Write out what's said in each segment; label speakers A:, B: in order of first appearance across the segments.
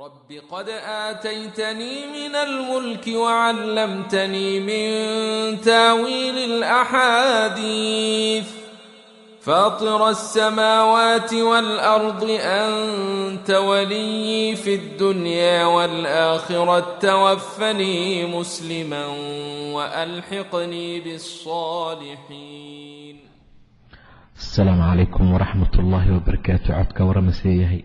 A: رب قد آتيتني من الملك وعلمتني من تاويل الأحاديث فاطر السماوات والأرض أنت ولي في الدنيا والآخرة توفني مسلما وألحقني بالصالحين
B: السلام عليكم ورحمة الله وبركاته عدك ورمسيه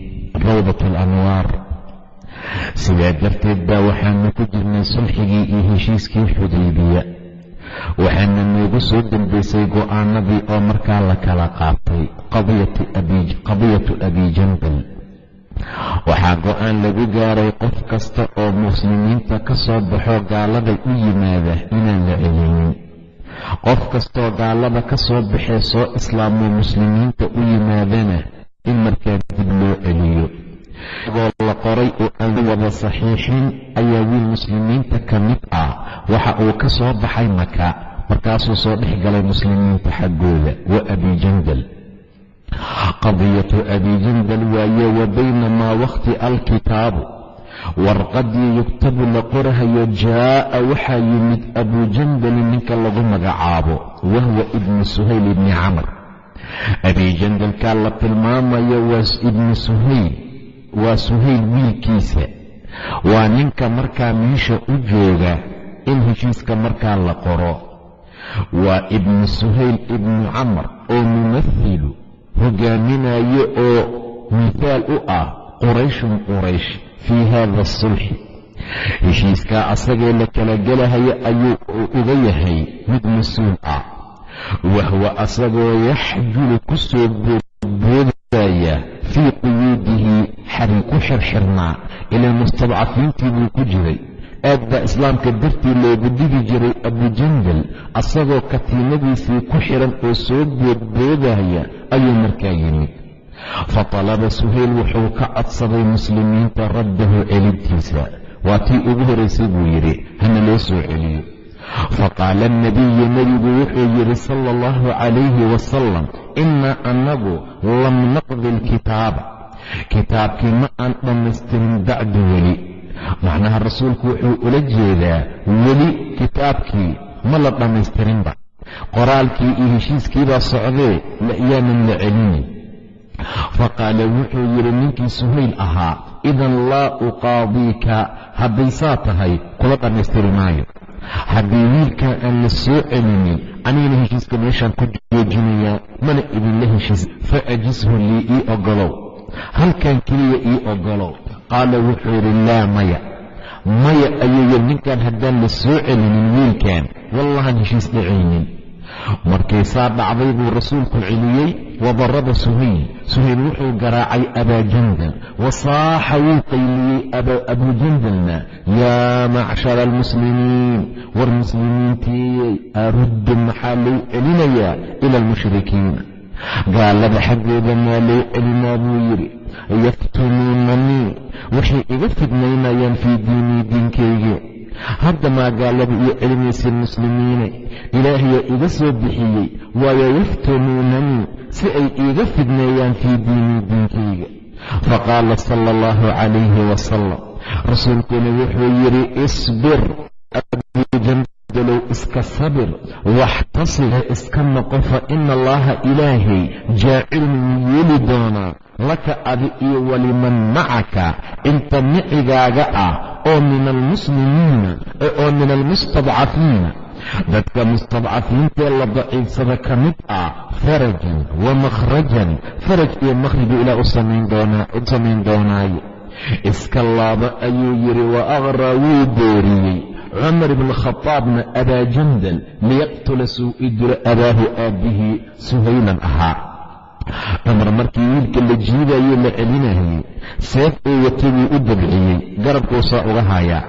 B: rawdat alanwaar. Sidaa darteed baa waxaanu ku jirnay sulxigii iyo heshiiskii xudaybiya. Waxaana noogu soo dambeysay go'aanadii oo markaa la kala qaatay qadiyatu abi jambal waxaa go'aan lagu gaaray qof kasta oo muslimiinta ka soo baxo gaalada u yimaada inaan la celinin. Qof kastoo gaalada ka soo baxee soo islaamo muslimiinta u yimaadana in markaa dib loo celiyo. Agoo la qoray oo aan wada saxiixin ayaa wiil muslimiinta ka mid ah. Waxa uu ka soo baxay maka markaasuu soo dhex galay muslimiinta xaggooda wa abijandal qadiyatu abijandal waaye wa baynamaa wakhti alkitaabu. Warqadii yugtabu la qorahayo jaa'a waxaa yimid abujandali ninka lagu magacaabo wahwa ibnu suhayl ibni camr abijandalkaa la tilmaamayo waa ibnu suhayl. Waa suhayl wiilkiisa. Waa ninka markaa meesha u jooga in heshiiska markaa la qoro. Waa ibnu suhayl ibnu camr oo mumahilu hogaaminayo oo mithaal u ah qurayshun quraysh fii hada asulxi heshiiskaa asagee la kala gelahayo ayuu uga yahay mid mas'uul ah wahwa asagoo yaxjulu ku soo fii quyuudihi xarin ku xirxirnaa ilaa mustadcafiintii buu ku jiray aad baa islaamka dartii loogu dhigi jiray abujandal asagoo katiinadiisii ku xiran oo soo boodboodaya ayuu markaa yimid fatalaba suhayl wuxuu ka codsaday muslimiinta raddahu celintiisa waa tii ugu horaysay buu yidhi hana loo soo celiyo faqaala alnabiyu nebigu wuxuu yidhi sala allahu calayhi wasalam innaa annagu lam naqdi alkitaaba kitaabkii ma aan dhammaystirin bacdu weli. Macnaha rasuulku wuxuu ula jeedaa weli kitaabkii ma la dhammaystirinba qoraalkii iyo heshiiskiibaa socdee yaanan la celinin faqaala wuxuu yidhi ninkii suhayl ahaa idan laa uqaadiika hadday saa tahay kula dhammaystiri maayo haddii wiilkaa aan la soo celinin anigana heshiiska meeshaan ku joojinayaa mana idinla heshiis fa ajishu lii ii ogolow halkan keliya ii ogolow qaala wuxuu yidhi laa maya. Maya ayuu yidhi ninkan haddaan la soo celinin wiilkan wallahan heshiis dhacaynin markay saa dhacday buu rasuulku celiyey wadaraba suhayl. Suhayl wuxuu garaacay abaajandal wasaaxa wuu qayliyey abujandalna yaa macshara almuslimiin war muslimiintiiyey aruddu maxaa lay celinayaa ila almushrikiina gaalada xaggooda maa lay celinaa buu yidhi. Yaftunuunanii waxay iga fidnaynayaan fii diinii diinkayga hadda maa gaalada iyo celinayseen muslimiine? Ilaahayaa iga soo bixiyey waayo yaftunuunanii si ay iiga fidneeyaan fii diinii diinkayga faqaala sala allahu calayhi wasalam rasuulkuna wuxuu yidhi isbir abujandalow iska sabir waxtasib iska noqo fa ina allaha ilaahay jaacilun wuu yeeli doonaa laka adi iyo waliman macaka inta micigaaga ah oo min almuslimiina oo min almustadcafiina. Dadka mustadcafiintee la daciifsada ka mid ah farajan wa makhrajan faraj iyo makhrigu ilaa u samayn doonaayo. Iska laaba ayuu yidhi wa aqraa wuu booriyey. Cumar ibnu khadaabna abaajandal liyaqtula suu i dilo abaahu aabbihii suhaylan ahaa cumar markii wiilka la jiidayo la celinayay seef uu watay buu u dabciyey garabkuusaa uga hayaa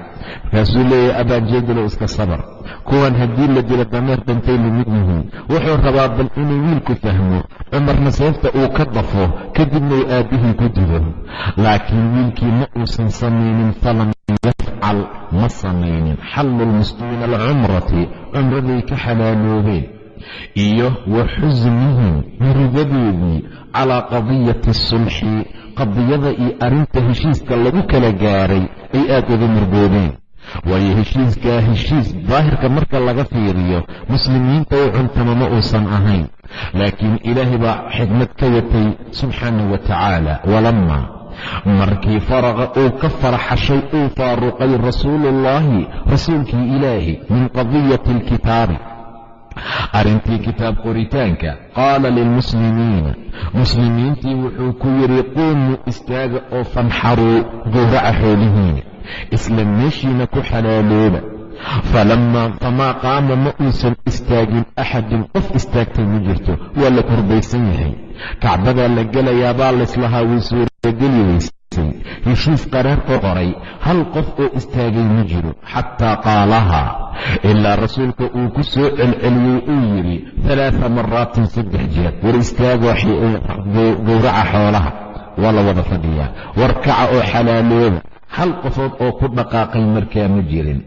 B: markaasuu leeyahay abaajeedalow iska sabar kuwan haddii la dilo dameer dhintay la mid yihiin. Wuxuu rabaa bal inuu wiilku fahmo cumarna seefta uu ka dafo kadibna uu aabbihii ku dilo. Laakiin wiilkii ma uusan samaynin falam yafcal ma samaynin. Xallu lmuslimiina alcumrati cumraday ka xalaaloobeen iyo wa xusnihim murugadoodii calaa qadiyati asulxi qadiyada iyo arrinta heshiiska lagu kala gaaray ay aad uga murgoobeen waayo heshiiskaa heshiis daahirka marka laga fiiriyo muslimiinta u cuntama ma uusan ahayn laakiin ilaahay baa xikmad ka watay subxaana wa tacaala walamma markii faraqa uu ka faraxashay uu faaruqay rasuuluullaahi rasuulkii ilaahi min qadiyati alkitaabi arrintii kitaab qoritaanka qaala lilmuslimiina muslimiintii wuxuu ku yidhi quumuu istaaga oo fanxaruu gowraca xoolihiina isla meeshiina ku xalaalooba. Famaa qaama ma uusan istaagin axadun qof istaagtay ma jirto. Waa la kurbaysan yahay. Kacbadaa la gelayaabaa layslahaa way suurageli heshiis qaraar oo qoray hal qof oo istaagay ma jiro xataa qaalahaa ilaa rasuulka uu ku soo celceliyey uu yidhi alaaa maraatin saddex jeer war istaago gowraca xoolaha waa la wada fadhiyaa warkaca oo xalaalooba hal qofood oo ku dhaqaaqay markaa ma jirin.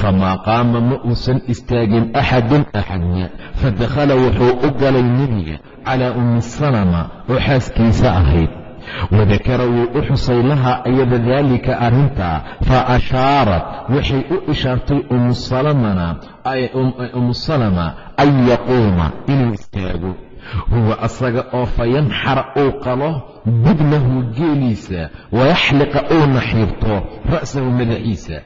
B: Famaa qaama ma uusan istaagin axadun axadna fadakhala wuxuu u galay nebiga calaa ummi salama oo xaaskiisa ahayd wadakara wuu u xusay lahaa iyada daalika arrintaa fa ashaarat waxay u ishaartay ummu salama an yaquuma inuu istaago. Huwa asaga oo fayanxara uu qalo budnahu geeliisa wayaxliqa uuna xiirto ra'sahu madaxiisa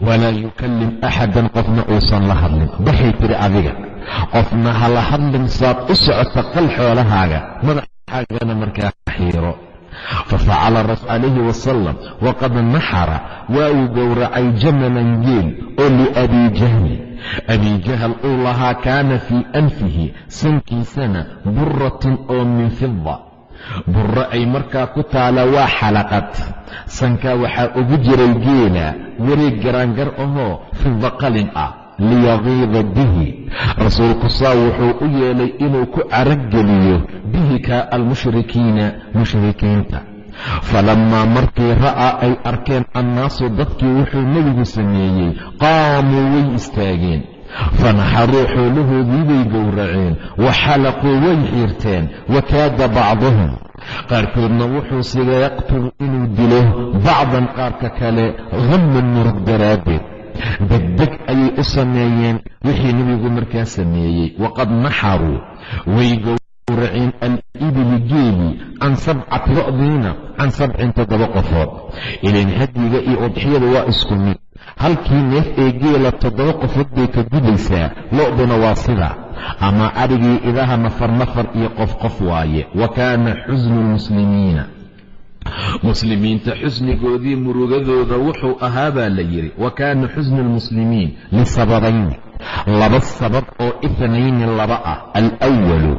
B: walaa yukallim axadan qofna uusan la hadlin. Waxay tidhi adiga qofna ha la hadlin saad u socota qal xoolahaaga madaxaagana markaa xiiro. Fafacala calayhi wasalam waqad naxara waa uu gowracay jamalan geel oo liabii jahli abii jahal uu lahaa kaana fii anfihi sankiisana buratin oo min fida burro ay markaa ku taala waa xalaqad. Sankaa waxaa ugu jiray geela wareeg garaangar ahoo fida qalin ah liyaqiida bihi. Rasuulku saa wuxuu u yeelay inuu ku caraggeliyo bihi kaa almushrikiina mushrikiinta. Falammaa markii ra'aa ay arkeen annaasu dadkii wuxuu nebigu sameeyey qaamuu way istaageen. Fanaxaruu xoolahoodii bay gowraceen wa xalaquu way xiirteen wa kaada bacduhum. Qaarkoodna wuxuu siga yaqtulu inuu dilo bacdan qaarka kale hamman murug daraaddeed degdeg ayay u sameeyeen wixii nebigu markaa sameeyey. Waqad naxaruu way gowraceen al-ibili geeli can sabcati lo'diina can sabcin toddoba qofood. Ilan hadiga iyo udxiyada waa isku mid. Halkii neef ee geela toddoba qofood bay ka gudaysaa lo'duna waa sida. Ama adhigii idaha nafar nafar iyo qof qof waaye. Wa kaana xusnu lmuslimiina muslimiinta xusnigoodii murugadooda wuxuu ahaa baa la yidhi wa kaana xusnu lmuslimiin lisababayni laba sabab oo itnayni laba ah. Alwalu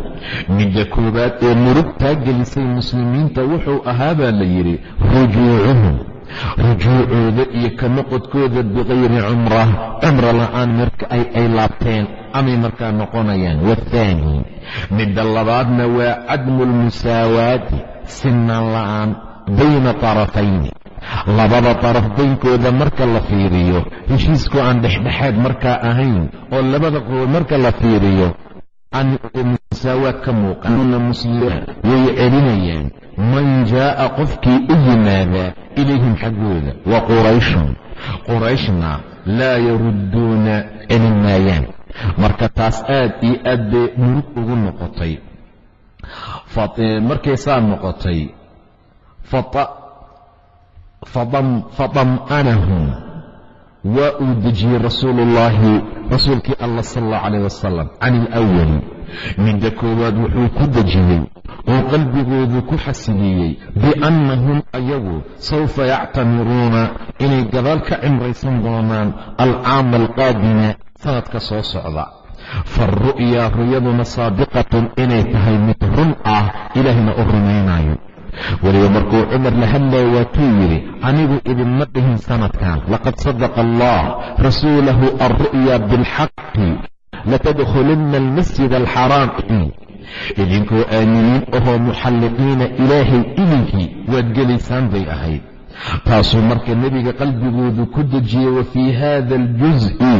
B: midda koowaad ee murugtaa gelisay muslimiinta wuxuu ahaa baa la yidhi rujuucuhum. Rujuucooda iyo ka noqodkooda bikayri cumra cumro la'aan marka ay laabteen amay markaa noqonayaan waathaani midda labaadna waa cadmu lmusaawaati sinaan la'aan bayna tarafayni. Labada daraf baynkooda marka la fiiriyo heshiisku aan dhexdhexaad markaa ahayn oo labada qobood marka la fiiriyo musaawaad ka muuqanna muslimiin way celinayaan man jaa'a qofkii u yimaada ilayhim xaggooda wa qurayshun. Qurayshna laa yarudduuna celin maayaan. Marka taas aad iyo aad bay murug ugu noqotay. Markay saa noqotay fadam'anahum waa uu dejiyey rasuulu ullaahi rasuulkii allah sal allahu calayh wasalam can ilawali midda koowaad wuxuu ku dejiyey oo qalbigoodu ku xasiliyey biannahum ayagu sawfa yactamiruuna inay gadaal ka cimraysan doonaan alcaama alqaadima sanadka soo socda. Faalru'yaa ruyaduna saadiqatun inay tahay mid run ah ilaahna u rumaynayo weliba markuu cumar la hadlaya waatuu yidhi anigu idinma dhihin sanadkan. Laqad sadaqa allah rasuulahu alru'ya bilxaqi. Latadkhulunna almasjid alxaraam idinkoo aaminiin ahoo muxalliqiina ilaahay idinkii waad gelaysaan bay ahayd. Taasuu marka nebiga qalbigoodu ku dejiyey wa fii haada aljus'i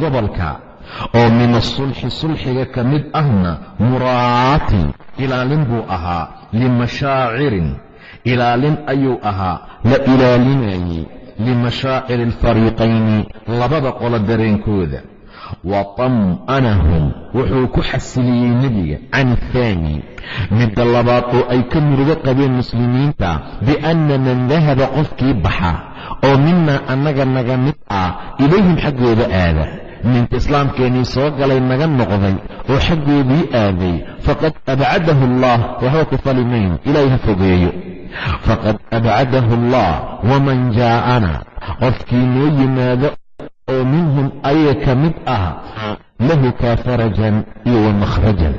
B: gobolka oo min asulxi sulxiga ka mid ahna muraatin ilaalin buu ahaa limashaacirin ilaalin ayuu ahaa la ilaalinayey limashaaciri alfariiqayni labada qolo dareenkooda. Wa tam'anahum wuxuu ku xasiliyey nebiga can ahaani midda labaad oo ay ka murugo qabeen muslimiinta bianna man dahaba qofkii baxa oo minaa annaga naga mid ah ilayhim xaggooda aada ninka islaamkeennii soo galay naga noqday oo xaggoodii aaday faqad abcadahu allah waxba ku fali mayno ilaahay ha fogeeyo. Faqad abcadahu allah waman jaa'ana qofkii noo yimaado oo minhum ayaga ka mid ah lahu kaa farajan iyo wa makhrajan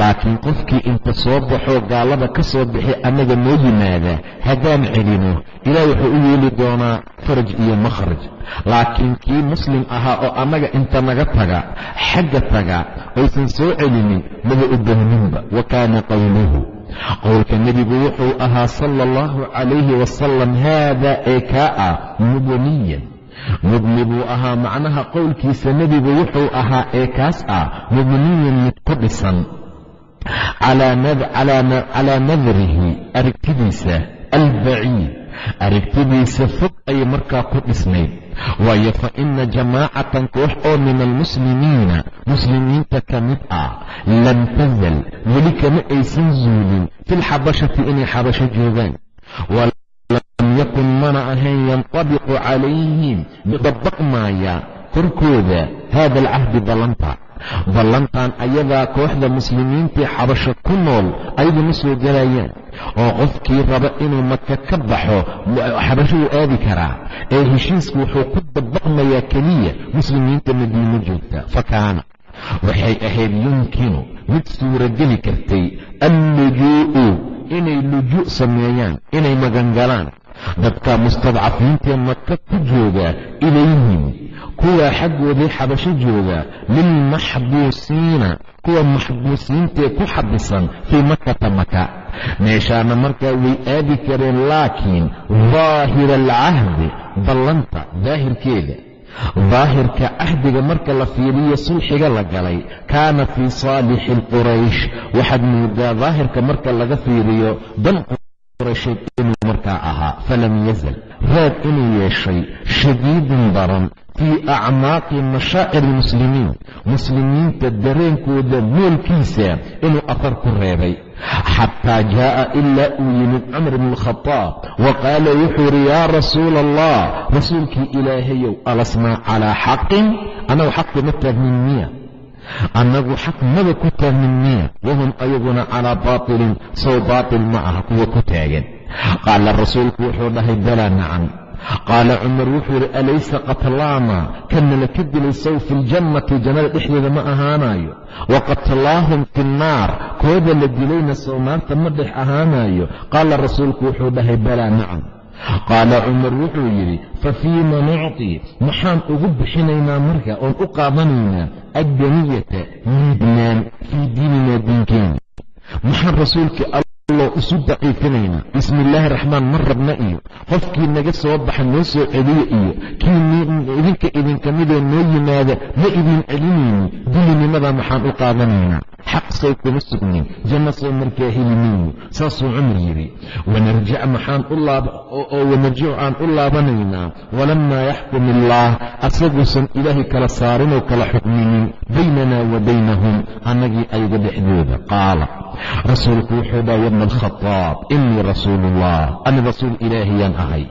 B: laakiin qofkii inta soo baxoo gaalada ka soo bixi annaga noo yimaada haddaan celino ilaah wuxuu u yeeli doonaa faraj iyo makhraj. Laakiin kii muslim ahaa oo annaga inta naga taga xagga taga aysan soo celinin maba u bahninba wa kaana qowluhu qowlka nebigu wuxuu ahaa sala allahu calayhi wasalam haada ee kaa ah mubniyan mubni buu ahaa macnaha qowlkiisa nebigu wuxuu ahaa ee kaas ah mubniyan mid ku dhisan. Calaa nadrihi aragtidiisa albaciid aragtidiisa fog ayay markaa ku dhisnayd. Waayo fa ina jamaacatan koox oo min almuslimiina muslimiinta ka mid ah lam tazal weli kama aysan zuulin fi lxabashati inay xabasho joogaan yakun mana ahayn yantabiqu calayhim dabaqmaaya korkooda hada alcahdi ballanta ballantan ayadaa kooxda muslimiintii xabasho ku nool ayaguma soo gelayaan oo qofkii raba inuu maka ka baxo xabasho wuu aadi karaa. Ee heshiisku wuxuu ku dabaqmayaa keliya muslimiinta madiino joogta. Fa kaana. Waxay ahayd yumkinu mid suurageli kartay allujuu'u inay lujuu' sameeyaan inay magangalaan dadka mustadcafiintee maka ku jooga ilayhim. Kuwaa xaggoodii xabasho jooga lilmaxbuusiina kuwa maxbuusiintee ku xabisan fii makata maka meeshaana markaa way aadi kareen laakiin daahira alcahdi ballanta daahirkeeda. Daahirka cahdiga marka la fiiriyo sulxiga la galay kaana fii saalixi quraysh. Waxaad moodaa daahirka marka laga fiiriyo dan quraysheed inuu markaa ahaa falam yazal. Raad inuu yeeshay shadiidin daran fii acmaaqi mashaacir almuslimiin muslimiinta dareenkooda moolkiisa inuu afar ku reebay. Xataa jaa'a ilaa uu yimid camr bn alkhadaab wa qaala wuxuu yidhi yaa rasuula allah rasuulkii ilaahayow alasnaa calaa xaqin? Annagu xaqi ma taagnin miya annagu xaq maba ku taagnin miya wahum ayaguna calaa baatilin sow baatil ma aha kuwa ku taagan. Qaala rasuulku wuxuu dhahay balaa nacan qaala cumar wuxuu yidhi alaysa qatlaana kana la ka dilay sow fi ljannati jannada dhexdeeda ma ahaanayo wa qatlaahum fi nnaar kooda la dilayna sow naarta ma dhex ahaanayo qaala rasuulku wuxuu dhahay balaa nacam qaala cumar wuxuu yidhi fa fiima nucطi maxaan ugu bixinaynaa marka oon u qaadanaynaa addaniyata liibnaan fii diininaa diinkeena maxaan rasuulkii allo isu daciifinaynaa? Bismi illaahi raxmaan ma rabna iyo? Qofkii naga soo baxa noo soo celiyo iyo? Kii idinka idinka midoo noo yimaada ma idin celinayni dilinimada maxaan u qaadanaynaa xaq say kuma sugnin janno soo markaa heli mayno saasuu cumar yidhi wanarjic maxaan oo wanarjicu aan u laabanaynaa walamaa yaxkum illaah asaguusan ilaahay kala saarinoo kala xukminin baynana wa baynahum annagii ayaga dhexdooda qaala rasuulku wuxuu dhaha yabna alkhadaab inii rasuulu ullah ani rasuul ilaahiyaan ahay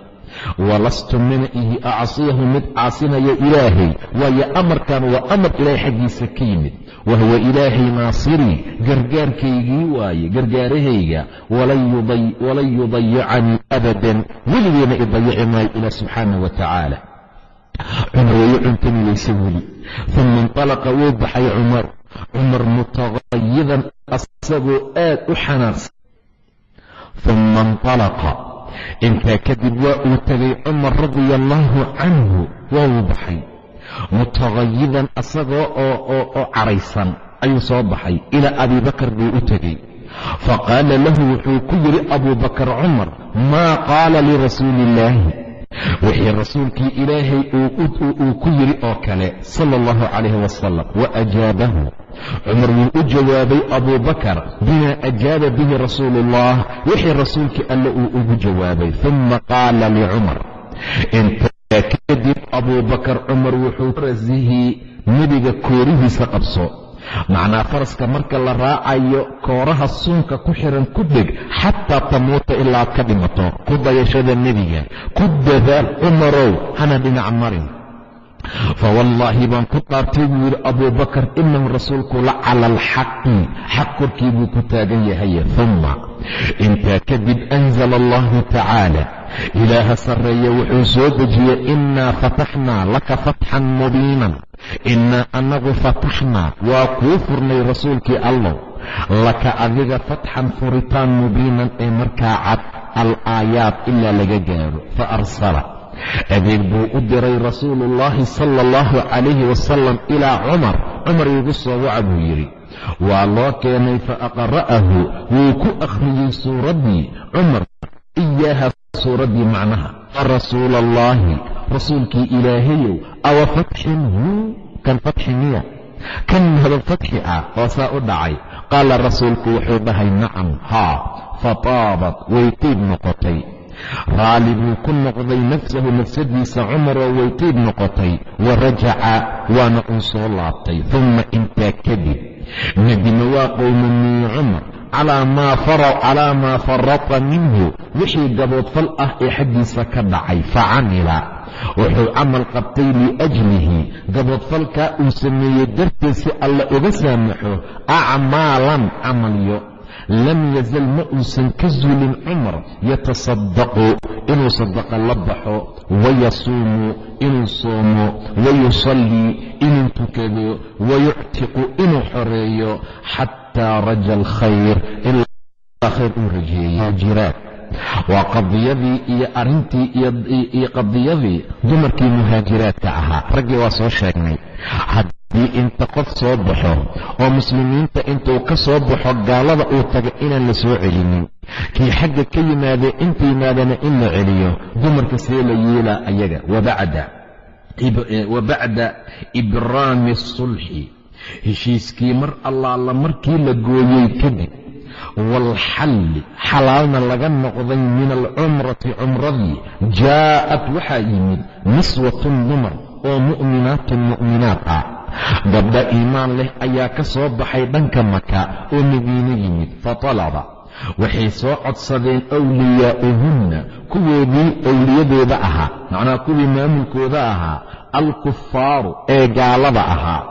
B: walastu mana ihi acsiyahu mid caasinaya ilaahay waayo amarkan waa amar ilaahay xaggiisa ka yimid wahuwa ilaahay naasirii gargaarkaygii waaye gargaarahayga walan yudayicanii abadan weligeena idayici maayo ilaah subxaana wa tacaala cumar wayu cuntamilaysa weli uma intalaqa wuu baxay cumar cumar mutaqayidan asagoo aad u xanaaqsan uma intalaqa intaa kadib waa uu tegay cumar radia allaahu canhu waa uu baxay mutaqayidan asagoo oo caraysan ayuu soo baxay ilaa abiibakar buu u tegey. Faqaala lahu wuxuu ku yidhi abubakar cumar maa qaala lirasuuli illaahi wixii rasuulkii ilaahay uu ku yidhi oo kale sala allahu calayhi wasalam wa ajaabahu. Cumar wuu u jawaabay abubakar bimaa ajaaba bihi rasuulu ullah wixii rasuulkii alle uu ugu jawaabay uma qaala licumar kadib abubakar cumar wuxuu rasihii nebiga koorihiisa qabso. Macnaa faraska marka la raacayo kooraha suunka ku xiran ku dheg xataa tamuuta ilaa ad ka dhimato ku dayashada nebiga ku dadaal cumarow hana dhinac marin. Fawallaahi baan ku dhaartay buu yidhi abubakar inahu rasuulku la cala xaq korkii buu ku taagan yahay uma intaa kadib anzala allahu tacaala ilaaha sarreeye wuxuu soo dejiyey innaa fataxnaa laka fatxan mubiinan. Innaa annagu fataxnaa. Waa kuu furnay rasuulkii allow. Laka adiga fatxan furitaan mubiinan ee markaa cad al aayaad ilaa laga gaaro. Fa arsala. Adeeg buu u diray rasuuluullaahi sala allahu calayhi wasalam ilaa cumar. Cumar iigu soo waca buu yidhi waa loo keenay fa aqra'ahu wuu ku akhriyey suuraddii cumar iyaaha suuraddii macnaha ya rasuula allaahi rasuulkii ilaahayow awa fatxin hu kan fatxi miya kan hadal fatxi ah oo saa u dhacay qaala rasuulku wuxuu dhahay nacam haa fataabat way tiib noqotay raalli buu ku noqday nafsahu nafsadiisa cumaroo way tiib noqotay wa rajaca waana uu soo laabtay uma intaa kadib nadima waa qowmamiyey cumar calaa maa farata minhu. Wixii gaboodfal ah ee xaggiisa ka dhacay facamila wuxuu camal qabtay liajlihi. Gaboodfalkaa uu sameeyey darteed si alla uga saamaxo acmaalan camalyo. Lam yazal ma uusan ka zulin cumar yatasadaqu inuu sadaqa la baxo wayasuumu inuu soomo wayusallii inuu tukado wayuctiqu inuu xoreeyo xataa raja alkhayr ilaa khayr uu rajeeyey jiraad waa qadiyadii iyo arrintii iyo qadiyadii dumarkii muhaajiraadka ahaa raggii waa soo sheegnay haddii inta qof soo baxo oo muslimiinta intuu ka soo baxo gaalada uu taga inaan la soo celinin kii xagga ka yimaadee inta yimaadana in la celiyo dumarka see la yeelaa ayaga wa bacda ibraami sulxi heshiiskii mar allaala markii la gooyey kadib waalxalli xalaalna laga noqday min alcumrati cumradii jaa'at waxaa yimid niswatun dumar oo mu'minaatun mu'minaat ah. Gabdha iimaan leh ayaa ka soo baxay dhanka maka oo madiino yimid fatalaba waxay soo codsadeen awliyaa'uhunna kuwoodii owliyadooda ahaa macnaha kuwii maamulkooda ahaa alkufaaru ee gaalada ahaa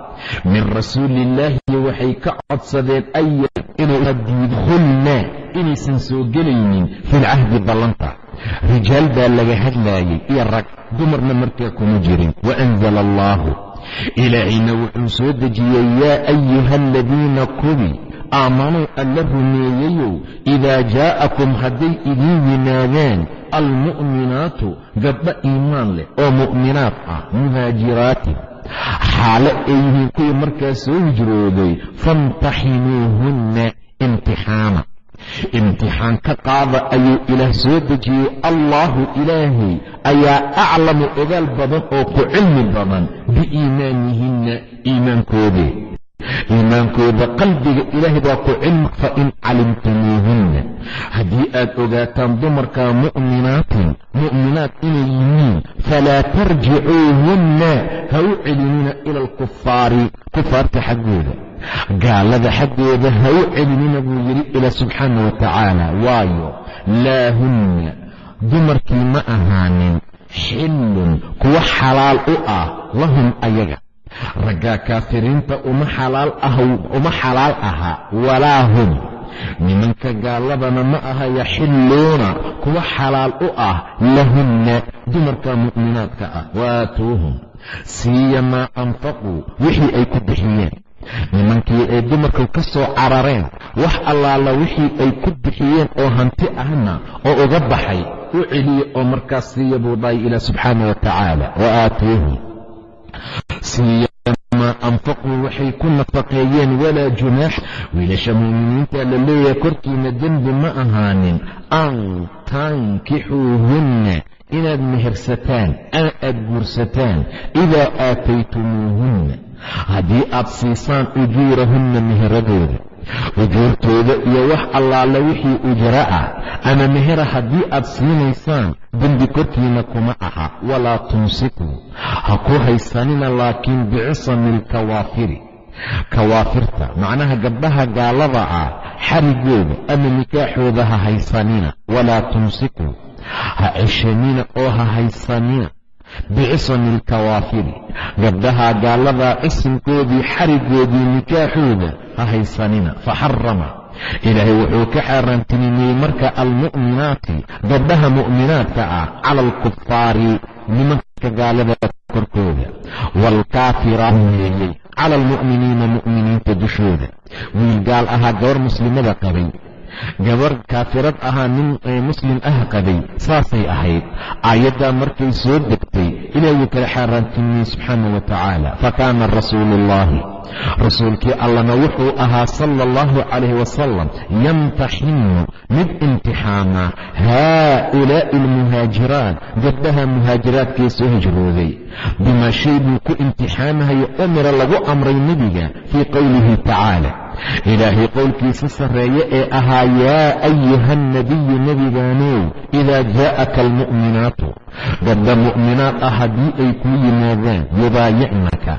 B: min rasuuliillaahi waxay ka codsadeen inuyidkhulna inaysan soo gelaynin filcahdi ballanta rijaal baa laga hadlaayay iyo rag dumarna markaa kuma jirin. Waanzala allaahu ilaahayna wuxuu soo dejiyey yaa ayuha aladiina kuwii aamanuu alla rumeeyeyow idaa jaa'akum hadday idiin yimaadaan almu'minaatu gabdho iimaan leh oo mu'minaad ah muhaajiraatin xaale ay yihiin kuwii markaa soo hijrooday faimtaxinuuhunna imtixaana. Imtixaan ka qaada ayuu ilaah soo dejiyey. Allaahu ilaahay ayaa aclamu ogaal badan oo ku cilmi badan biiimaanihinna iimaankoodee iimaankooda qalbiga ilaahay baa ku cilmi fain calimtumuuhunna. Haddii aad ogaataan dumarka mu'minaatin mu'minaat inay yihiin falaa tarjicuuhunna ha u celinina ila alkufaari kufaarta xaggooda. Gaalada xaggooda ha u celinina buu yidhi ilaa subxaana wa tacaala. Waayo laa hunna dumarkii ma ahaanin xillun kuwa xalaal u ah lahum ayaga raggaa kaafiriinta uma xalaal aha walaa hum. Nimanka gaaladana ma aha yaxilluuna kuwa xalaal u ah lahunna dumarka mu'minaadka ah waatuuhum. Siiya maa anfaquu wixii ay ku bixiyeen. Nimankii ay dumarku ka soo carareen wax allaala wixii ay ku bixiyeen oo hanti ahna oo uga baxay u celiya oo markaas siiya buu dhahay ilaah subxaana wa tacaala wa aatuuhum siiya maa anfaquu waxay ku nafaqeeyeen walaa junaax. Wiilasha mu'miniinta la leeyahay korkiina dembi ma ahaanin. An tankixuuhunna inaad mehersataan ama aad guursataan idaa aataytumuuhunna. Haddii aad siisaan ujuurahunna meheradooda ujuurtooda iyo wax allaale wixii ujra ah ama mehera haddii aad siinaysaan dembi korkiina kuma aha. Walaa tumsikuu ha ku haysanina laakiin bicisami alkawaafiri kawaafirta macnaha gabdhaha gaalada ah xarigooda ama nikaaxooda ha haysanina. Walaa tumsikuu ha ceshanina oo ha haysanina. Bicisami alkawaafiri gabdhaha gaaladaa cisimkoodii xarigoodii nikaaxooda ha haysanina faxarama ilaahay wuxuu ka xaaraantinimiyey marka almu'minaati gabdhaha mu'minaadka ah cala alkufaari nimanka gaalada korkooda. Waalkaafira yeeyey cala almu'miniina mu'miniinta dushooda. Wiil gaal ahaa gabar muslimada qabay. Gabar kaafirad ahaa nin muslim ah qabay. Saasay ahayd. Aayaddaa markay soo degtay ilaah kala xaaraantiniyey subxaana wa tacaala fakaana rasuulu ullaahi rasuulkii allana wuxuu ahaa sala allahu calayhi wasalam yamtaxinu mid imtixaama haa'ulaa'i almuhaajiraat gabdhaha muhaajiraadkee soo hijrooday. Bimaa shay buu ku imtixaamahayo umira lagu amray nebiga fii qowlihi tacaala ilaahay qowlkiisa sarreeye ee ahaa yaa ayuha alnabiyu nebigaanow idaa jaa'aka almu'minaatu. Gabdha mu'minaad ah haddii ay kuu yimaadaan yubaayicnaka.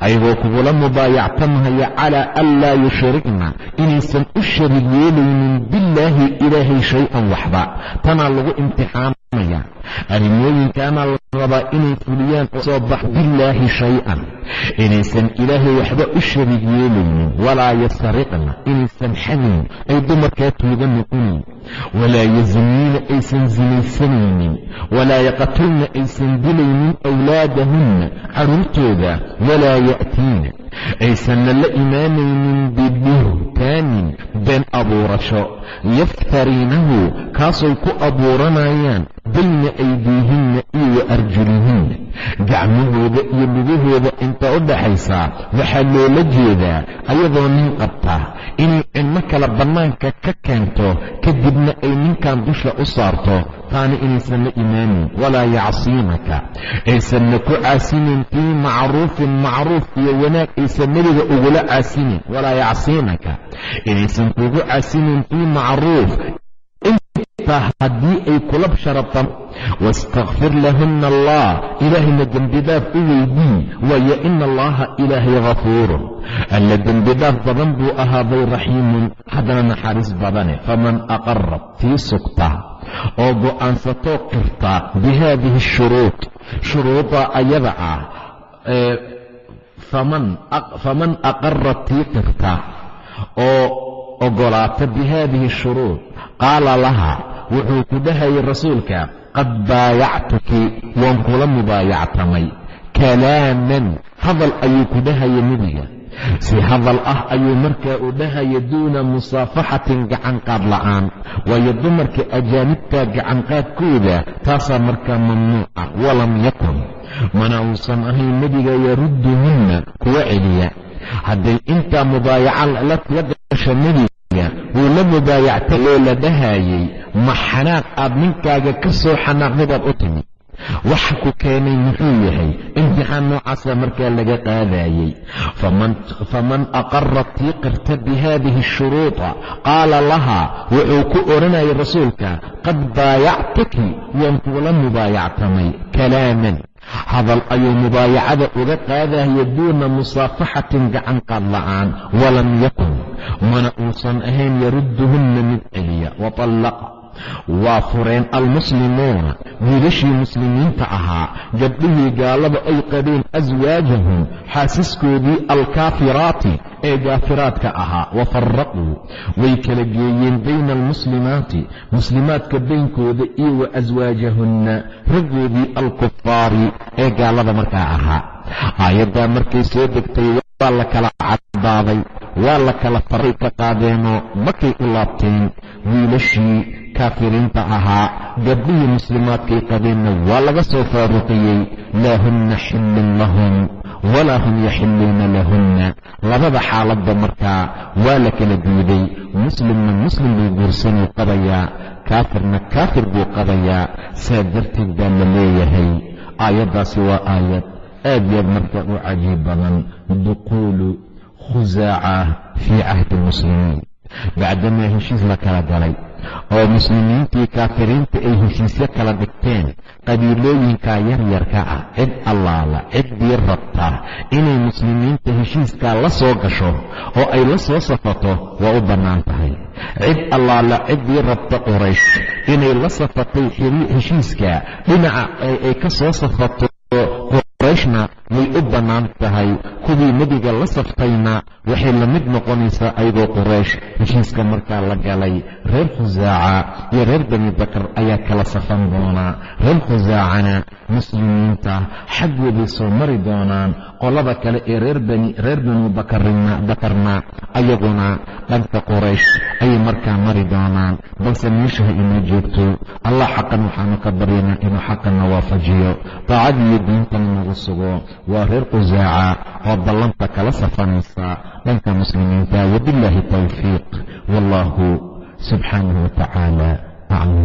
B: Ayagoo kugula mubaayactamahaya calaa an laa yushrikna inaysan u sharig yeelaynin billaahi ilaahay shay-an waxba. Tanaa lagu imtixaamaya arrimooyinkaana la rabaa inay fuliyaan oo soo bax billaahi shay-an inaysan ilaahay waxba u sharig yeelaynin walaa yasriqna inaysan xadayn ay dumarkaa tuuga noqonayn walaa yazniina aysan sinaysanaynin walaa yaqtulna aysan dilaynin awlaadahunna carruurtooda walaa ya'tiina. Aysanna la imaanaynin bibuhtaanin been abuurasho yaftariinahu kaasay ku abuuranayaan bayna aydiihinna iyo wa arjulihinna gacmahooda iyo lugahooda inta u dhaxaysaa waxaa loola jeedaa ayadoo nin qabta inay cilmo kale bannaanka ka keento kadibna ay ninkan dusha u saarto taana inaysan la imaanin walaa yacsiinaka aysanna ku caasinayn fii macruufin macruuf iyo wanaag aysan nebiga ugula caasinayn walaa yacsiinaka inaysan kugu caasinayn fii macruuf intaa haddii ay kula sharatan wastakfir lahuna allah ilaahayna dembidhaaf u weydii waayo ina allaha ilaahay hafuurun alla dembidhaaf badan buu ahaaday raxiimun haddana naxariis badane faman aqarab tii sugta oo go'aansatoo qirta bi haadihi ashuruud ayada ah faman aqarab tii qirta oo ogolaata bi haadihi ashuruud qaala laha wuxuu ku dhahayay rasuulka qad baayactuki waan kula mubaayactamay kalaaman hadal ayuu ku dhahaya nebiga. Si hadal ah ayuu markaa u dhahaya duuna musaafaxatin gacanqaad la'aan. Waayo dumarka ajaanibta gacanqaadkooda taasaa markaa mamnuuca walam yakun. Mana uusan ahayn nebiga yarudduhunna kuwa celiya. Hadday intaa mubaayaca la nebiga wuu la mubaayactay oo la dhahayay ma xanaaq aad ninkaaga ka soo xanaaqnibaad u timid waxa ku keenay muxuu yahay? Imtixaan noocaasa markaa laga qaadayey faman aqara tii qirta bi haadihi ashuruuda qaala lahaa wuxuu ku odhanayay rasuulka qad baayactuki waan kuula mubaayactamay kalaaman. Hadal ayuu mubaayacada uga qaadaya duuna musaafaxatin gacanqaad la'aan walam yakun mana uusan ahayn yarudduhunna mid celiya. Watallaqa waa fureen almuslimuuna wiilashii muslimiinta ahaa gabdhihii gaalada ay qabeen aswaajahum xaasiskoodii alkaafiraati ee gaafiraadka ahaa. Wa faraquu way kala geeyeen bayna almuslimaati muslimaadka baynkooda iyo wa aswaajahunna raggoodii alkufaari ee gaalada markaa ahaa. Aayaddaa markay soo degtay waa la kala cadaaday waa la kala faray ka qaadeenoo markay u laabteen wiilashii kaafiriinta ahaa gabdhihii muslimaadkay qabeenna waa laga soo faaruqiyey laa hunna xillun lahum walaa hum yaxilluuna lahunna. Labada xaaladba markaa waa la kala diiday muslimna muslim buu guursanuu qabayaa kaafirna kaafir buu qabayaa saa darteed baa la leeyahay. Aayaddaasi waa aayad aad yaad markaa u cajiib badan. Duquulu khusaaca fii cahdi lmuslimiin bacdamaa heshiis la kala galay oo muslimiintii kaafiriinta ay heshiisyo kala dhigteen qabiilooyinka yaryarka ah cid allaala ciddii rabta inay muslimiinta heshiiskaa la soo gasho oo ay la soo safato waa u bannaan tahay. Cid allaala ciddii rabta quraysh inay la safatay heshiiska dhinaca ay ka soo safato qurayshna way u bannaan tahay. Kuwii nebiga la saftayna waxay la mid noqonaysaa ayagoo quraysh heshiiska markaa la galay. Reer khusaaca iyo reer bani bakar ayaa kala safan doonaa reer khusaacana muslimiinta xaggooday soo mari doonaan qolada kale ee reer banu bakarna ayaguna dhanka quraysh ayay markaa mari doonaan. Balse meeshaha inoo joogto allah xaqan waxaanu ka baryanaa inuu xaqanna waafajiyo. Daacadiiyo diintana nagu sugo waa reer khusaaca oo ballanta kala safanaysa dhanka muslimiinta wabillaahi towfiiq wallaahu subxaanahu wa tacaala aclam